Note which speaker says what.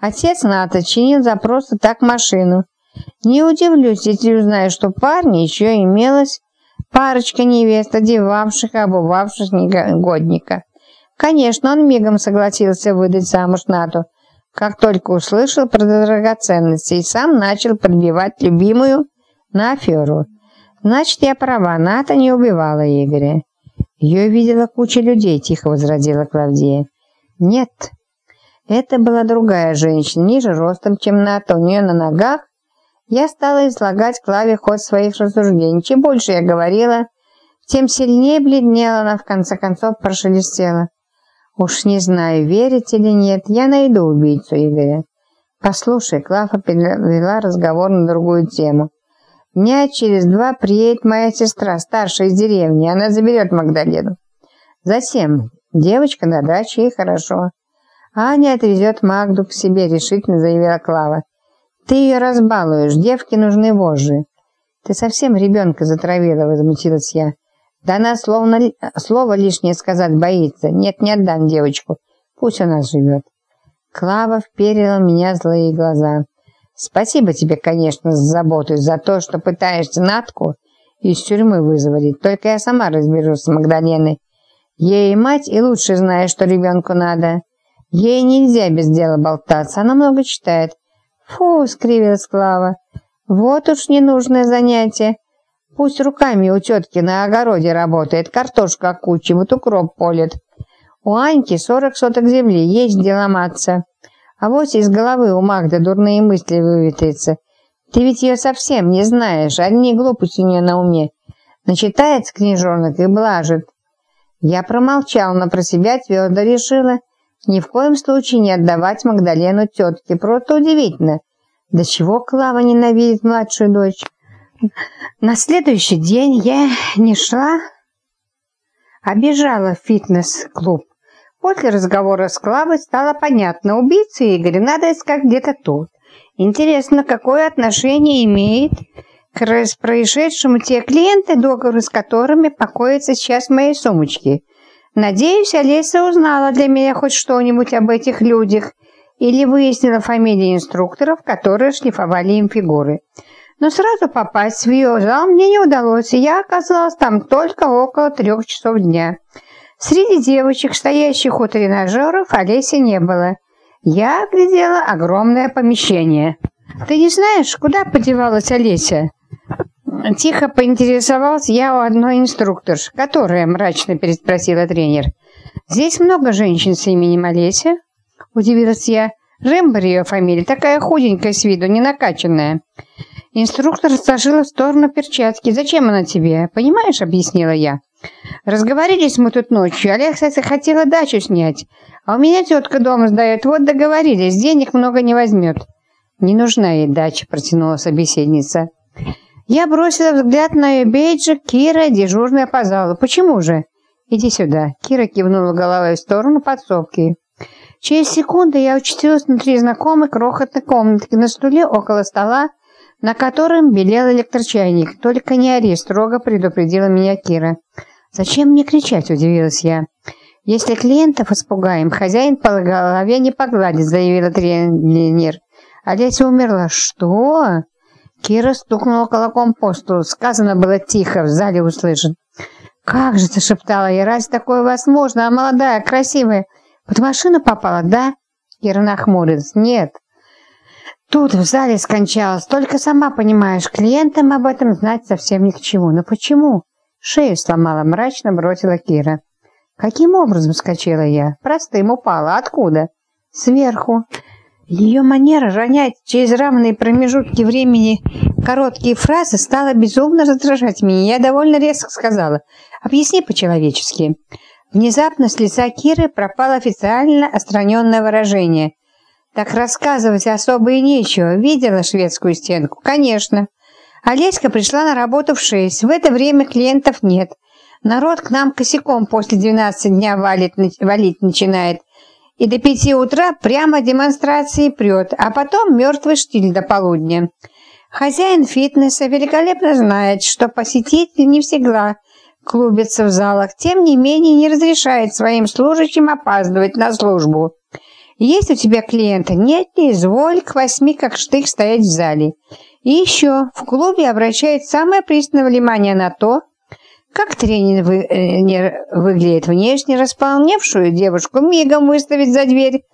Speaker 1: Отец Ната чинил за просто так машину. Не удивлюсь, если узнаю, что парни еще имелась парочка невест, одевавших и обувавших негодника. Конечно, он мигом согласился выдать замуж Нату, как только услышал про драгоценности и сам начал подбивать любимую на аферу. Значит, я права, Ната не убивала Игоря. Ее видела куча людей, тихо возразила Клавдия. Нет, это была другая женщина, ниже ростом, чем Ната, у нее на ногах. Я стала излагать Клаве ход своих рассуждений. Чем больше я говорила, тем сильнее бледнела она, в конце концов прошелестела. Уж не знаю, верить или нет, я найду убийцу Игоря. Послушай, Клава перевела разговор на другую тему. Дня через два приедет моя сестра, старшая из деревни, она заберет Магдалену. Затем девочка на даче, и хорошо. Аня отвезет Магду к себе, решительно заявила Клава. Ты ее разбалуешь, девки нужны вожжи. Ты совсем ребенка затравила, возмутилась я. Да она словно слово лишнее сказать боится. Нет, не отдам девочку. Пусть у нас живет. Клава вперила меня злые глаза. Спасибо тебе, конечно, за заботу, за то, что пытаешься Натку из тюрьмы вызволить. Только я сама разберусь с Магдаленой. Ей мать и лучше знает, что ребенку надо. Ей нельзя без дела болтаться, она много читает. Фу, скривилась Клава. Вот уж ненужное занятие. Пусть руками у тетки на огороде работает, картошка окучивает, укроп полит. У Аньки сорок соток земли, есть где ломаться. А вот из головы у Магды дурные мысли выветрятся. Ты ведь ее совсем не знаешь, одни глупости у нее на уме. Начитается книжонок и блажит. Я промолчал, но про себя твердо решила ни в коем случае не отдавать Магдалену тетке. Просто удивительно, до чего Клава ненавидит младшую дочь. На следующий день я не шла, а бежала в фитнес-клуб. После разговора с Клавой стало понятно, убийцу Игоря надо искать где-то тут. Интересно, какое отношение имеет к происшедшему те клиенты, договоры с которыми покоятся сейчас в моей сумочке. Надеюсь, Олеся узнала для меня хоть что-нибудь об этих людях или выяснила фамилии инструкторов, которые шлифовали им фигуры. Но сразу попасть в ее зал мне не удалось, и я оказалась там только около трех часов дня. Среди девочек, стоящих у тренажеров, Олеси не было. Я оглядела огромное помещение. «Ты не знаешь, куда подевалась Олеся?» Тихо поинтересовался я у одной инструкторши, которая мрачно переспросила тренер. «Здесь много женщин с именем Олеся?» Удивилась я. «Рембер ее фамилия, такая худенькая с виду, не накачанная». Инструктор сложила в сторону перчатки. «Зачем она тебе?» «Понимаешь?» — объяснила я. «Разговорились мы тут ночью. Олег, кстати, хотела дачу снять. А у меня тетка дома сдает. Вот договорились, денег много не возьмет». «Не нужна ей дача», — протянула собеседница. Я бросила взгляд на ее бейджик. Кира, дежурная по залу. «Почему же?» «Иди сюда». Кира кивнула головой в сторону подсобки. Через секунду я учтилась внутри знакомой крохотной комнатки на стуле около стола, на котором белел электрочайник. «Только не ори», — строго предупредила меня Кира. «Зачем мне кричать?» — удивилась я. «Если клиентов испугаем, хозяин по голове не погладит», — заявила тренер. Олеся умерла. «Что?» Кира стукнула кулаком по столу. Сказано было тихо, в зале услышан. «Как же!» – зашептала я. «Разве такое возможно? А молодая, красивая, под машину попала, да?» Кира нахмурилась. «Нет». Тут в зале скончалась. Только сама понимаешь, клиентам об этом знать совсем ни к чему. Но почему? Шею сломала, мрачно бросила Кира. Каким образом скачала я? Простым упала. Откуда? Сверху. Ее манера ронять через равные промежутки времени короткие фразы стала безумно раздражать меня. Я довольно резко сказала «Объясни по-человечески». Внезапно с лица Киры пропало официально остраненное выражение. Так рассказывать особо и нечего. Видела шведскую стенку? Конечно. Олеська пришла на работу в шесть. В это время клиентов нет. Народ к нам косяком после 12 дня валит, валить начинает и до пяти утра прямо демонстрации прет, а потом мертвый штиль до полудня. Хозяин фитнеса великолепно знает, что посетители не всегда клубятся в залах, тем не менее не разрешает своим служащим опаздывать на службу. Есть у тебя клиента? Нет, не изволь, к восьми как штык стоять в зале. И еще в клубе обращает самое пристальное внимание на то, как тренер э, выглядит внешне, располневшую девушку? Мигом выставить за дверь,